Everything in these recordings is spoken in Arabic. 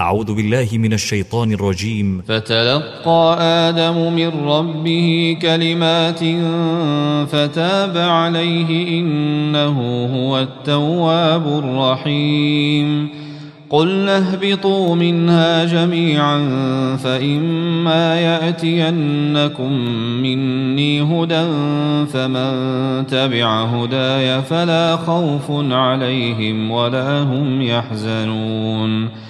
أعوذ بالله من الشيطان الرجيم. فتلقى آدم من ربه كلمات فتاب عليه إنه هو التواب الرحيم. قل اهبطوا منها جميعا فإما يأتينكم مني هدى فمن تبع هداي فلا خوف عليهم ولا هم يحزنون.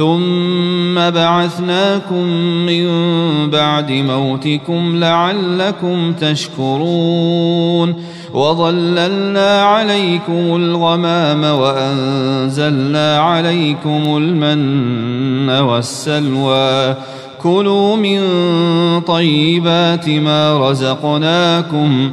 ثم بعثناكم من بعد موتكم لعلكم تشكرون وظللنا عليكم الغمام وأنزلنا عليكم المن والسلوى. كلوا من طيبات ما رزقناكم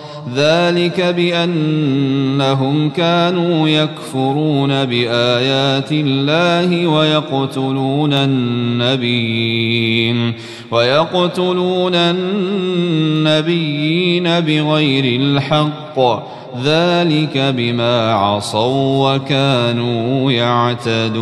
ذلك بأنهم كانوا يكفرون بآيات الله ويقتلون النبيين ويقتلون النبيين بغير الحق ذلك بما عصوا وكانوا يعتدون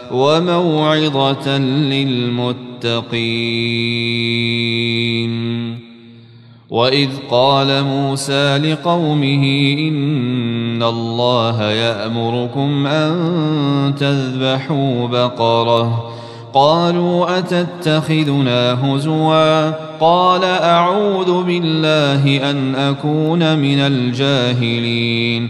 وموعظة للمتقين. وإذ قال موسى لقومه إن الله يأمركم أن تذبحوا بقرة. قالوا أتتخذنا هزوا؟ قال أعوذ بالله أن أكون من الجاهلين.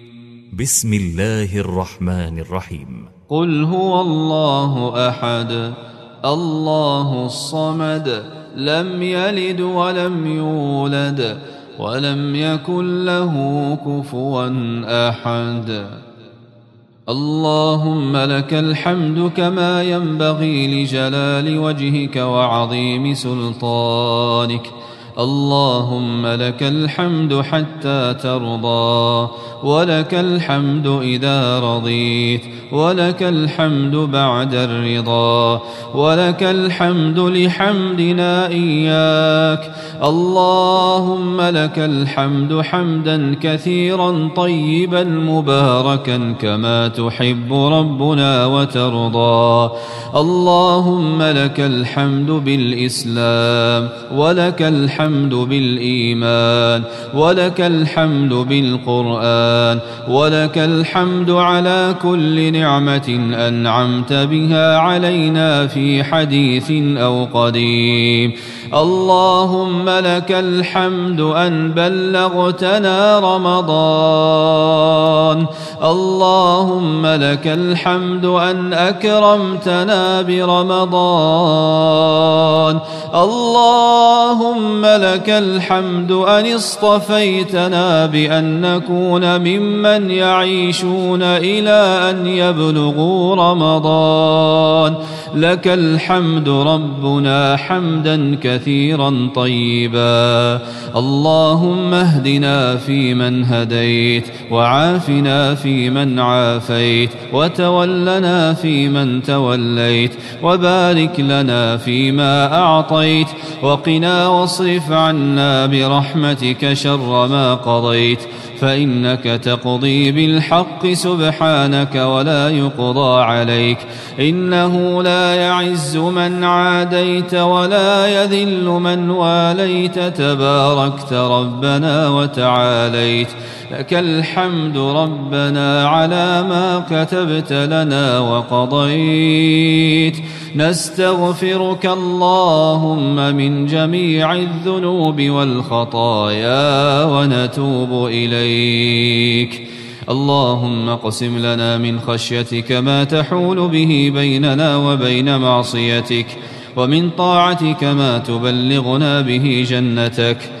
بسم الله الرحمن الرحيم. قل هو الله أحد الله الصمد لم يلد ولم يولد ولم يكن له كفوا أحد. اللهم لك الحمد كما ينبغي لجلال وجهك وعظيم سلطانك. اللهم لك الحمد حتى ترضى ولك الحمد إذا رضيت ولك الحمد بعد الرضا ولك الحمد لحمدنا إياك. اللهم لك الحمد حمدا كثيرا طيبا مباركا كما تحب ربنا وترضى. اللهم لك الحمد بالإسلام ولك الحمد بالإيمان ولك الحمد بالقرآن ولك الحمد على كل نعمة أنعمت بها علينا في حديث أو قديم. اللهم لك الحمد أن بلغتنا رمضان اللهم لك الحمد أن أكرمتنا برمضان. اللهم لك الحمد أن اصطفيتنا بأن نكون ممن يعيشون إلى أن يبلغوا رمضان. لك الحمد ربنا حمدا كثيرا طيبا. اللهم اهدنا فيمن هديت وعافنا فيمن عافيت وتولنا فيمن توليت وبارك لنا فيما أعطيت وقنا واصرف عنا برحمتك شر ما قضيت فإنك تقضي بالحق سبحانك ولا يقضى عليك إنه لا يعز من عاديت ولا يذل من واليت تباركت ربنا وتعاليت. لك الحمد ربنا على ما كتبت لنا وقضيت. نستغفرك اللهم من جميع الذنوب والخطايا ونتوب إليك. اللهم اقسم لنا من خشيتك ما تحول به بيننا وبين معصيتك ومن طاعتك ما تبلغنا به جنتك.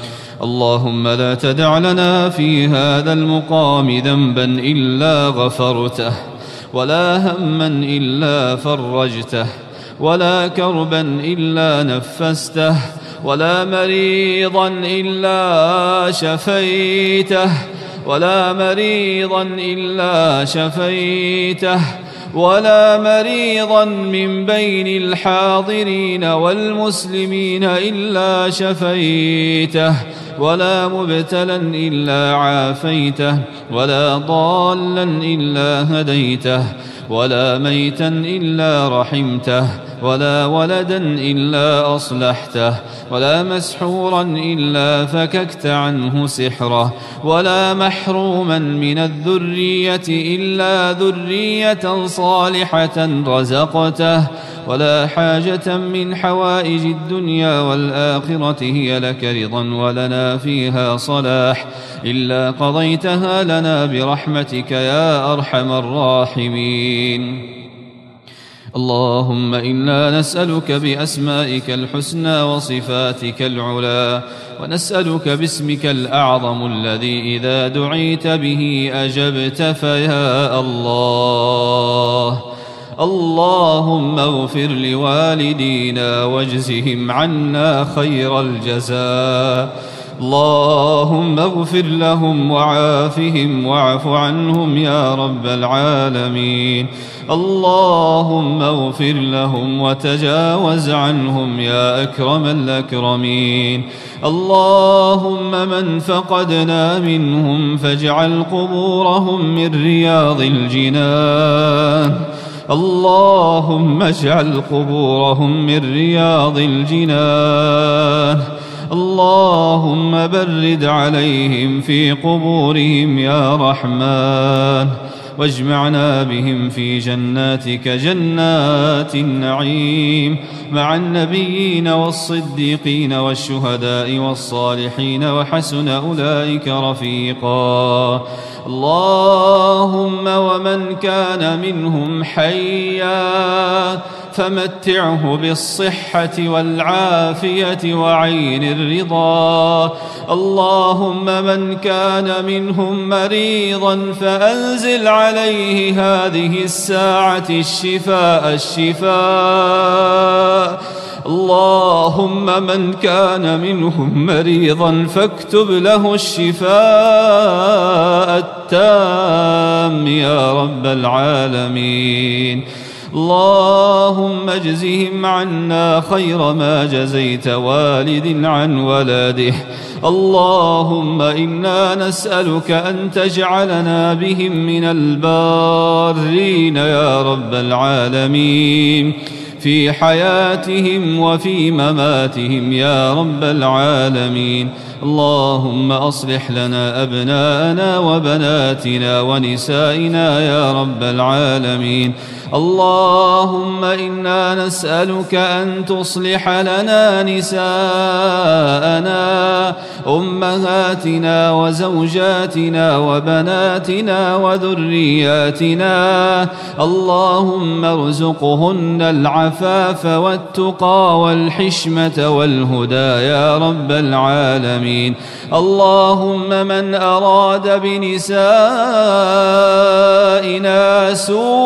اللهم لا تدع لنا في هذا المقام ذنبا إلا غفرته ولا هما إلا فرجته ولا كربا إلا نفسته ولا مريضا إلا شفيته ولا مريضا إلا شفيته ولا مريضا من بين الحاضرين والمسلمين إلا شفيته. ولا مبتلا إلا عافيته ولا ضالا إلا هديته ولا ميتا إلا رحمته. ولا ولدا إلا أصلحته ولا مسحورا إلا فككت عنه سحره ولا محروما من الذرية إلا ذرية صالحة رزقته ولا حاجة من حوائج الدنيا والآخرة هي لك رضا ولنا فيها صلاح إلا قضيتها لنا برحمتك يا أرحم الراحمين. اللهم إنا نسألك بأسمائك الحسنى وصفاتك العلى ونسألك باسمك الأعظم الذي إذا دعيت به أجبت فيا الله. اللهم اغفر لوالدينا واجزهم عنا خير الجزاء. اللهم اغفر لهم وعافهم واعف عنهم يا رب العالمين. اللهم اغفر لهم وتجاوز عنهم يا أكرم الأكرمين. اللهم من فقدنا منهم فاجعل قبورهم من رياض الجنان. اللهم اجعل قبورهم من رياض الجنان. اللهم برد عليهم في قبورهم يا رحمن واجمعنا بهم في جناتك جنات النعيم مع النبيين والصديقين والشهداء والصالحين وحسن أولئك رفيقا. اللهم ومن كان منهم حيا فمتعه بالصحة والعافية وعين الرضا. اللهم من كان منهم مريضا فأنزل عليه هذه الساعة الشفاء الشفاء. اللهم من كان منهم مريضا فاكتب له الشفاء التام يا رب العالمين. اللهم اجزهم عنا خير ما جزيت والد عن ولده. اللهم إنا نسألك أن تجعلنا بهم من البارين يا رب العالمين. في حياتهم وفي مماتهم يا رب العالمين. اللهم أصلح لنا أبناءنا وبناتنا ونسائنا يا رب العالمين. اللهم إنا نسألك أن تصلح لنا نساءنا أمهاتنا وزوجاتنا وبناتنا وذرياتنا. اللهم ارزقهن العفاف والتقى والحشمة والهدى يا رب العالمين. اللهم من أراد بنسائنا سوءا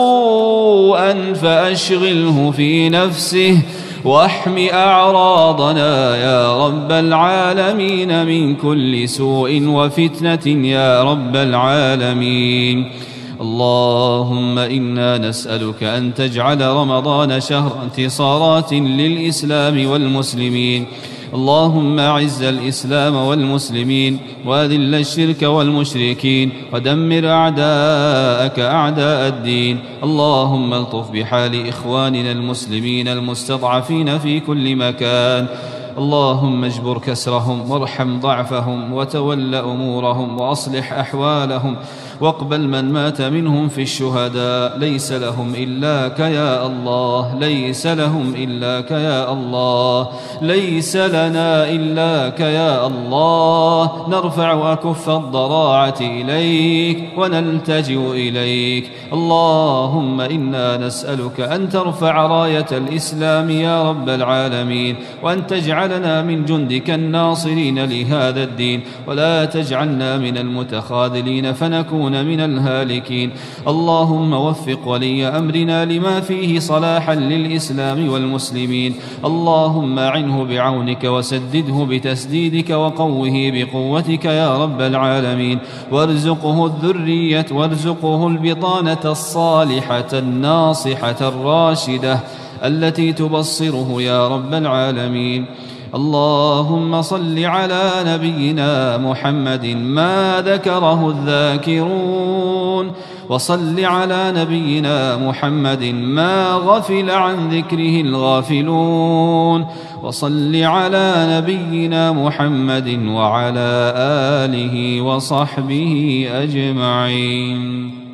فأشغله في نفسه وأحم أعراضنا يا رب العالمين من كل سوء وفتنة يا رب العالمين. اللهم إنا نسألك أن تجعل رمضان شهر انتصارات للإسلام والمسلمين. اللهم أعز الإسلام والمسلمين وأذل الشرك والمشركين ودمر أعداءك أعداء الدين اللهم الطف بحال إخواننا المسلمين المستضعفين في كل مكان اللهم اجبر كسرهم وارحم ضعفهم وتول أمورهم وأصلح أحوالهم واقبل من مات منهم في الشهداء. ليس لهم إلاك يا الله ليس لهم إلاك يا الله ليس لنا إلاك يا الله. نرفع أكف الضراعة إليك ونلتجئ إليك. اللهم إنا نسألك أن ترفع راية الإسلام يا رب العالمين وأن تجعلنا من جندك الناصرين لهذا الدين ولا تجعلنا من المتخاذلين فنكون نكون من الهالكين. اللهم وفق ولي أمرنا لما فيه صلاحا للإسلام والمسلمين. اللهم عنه بعونك وسدده بتسديدك وقوه بقوتك يا رب العالمين. وارزقه الذرية وارزقه البطانة الصالحة الناصحة الراشدة التي تبصره يا رب العالمين. اللهم صل على نبينا محمد ما ذكره الذاكرون وصل على نبينا محمد ما غفل عن ذكره الغافلون وصل على نبينا محمد وعلى آله وصحبه أجمعين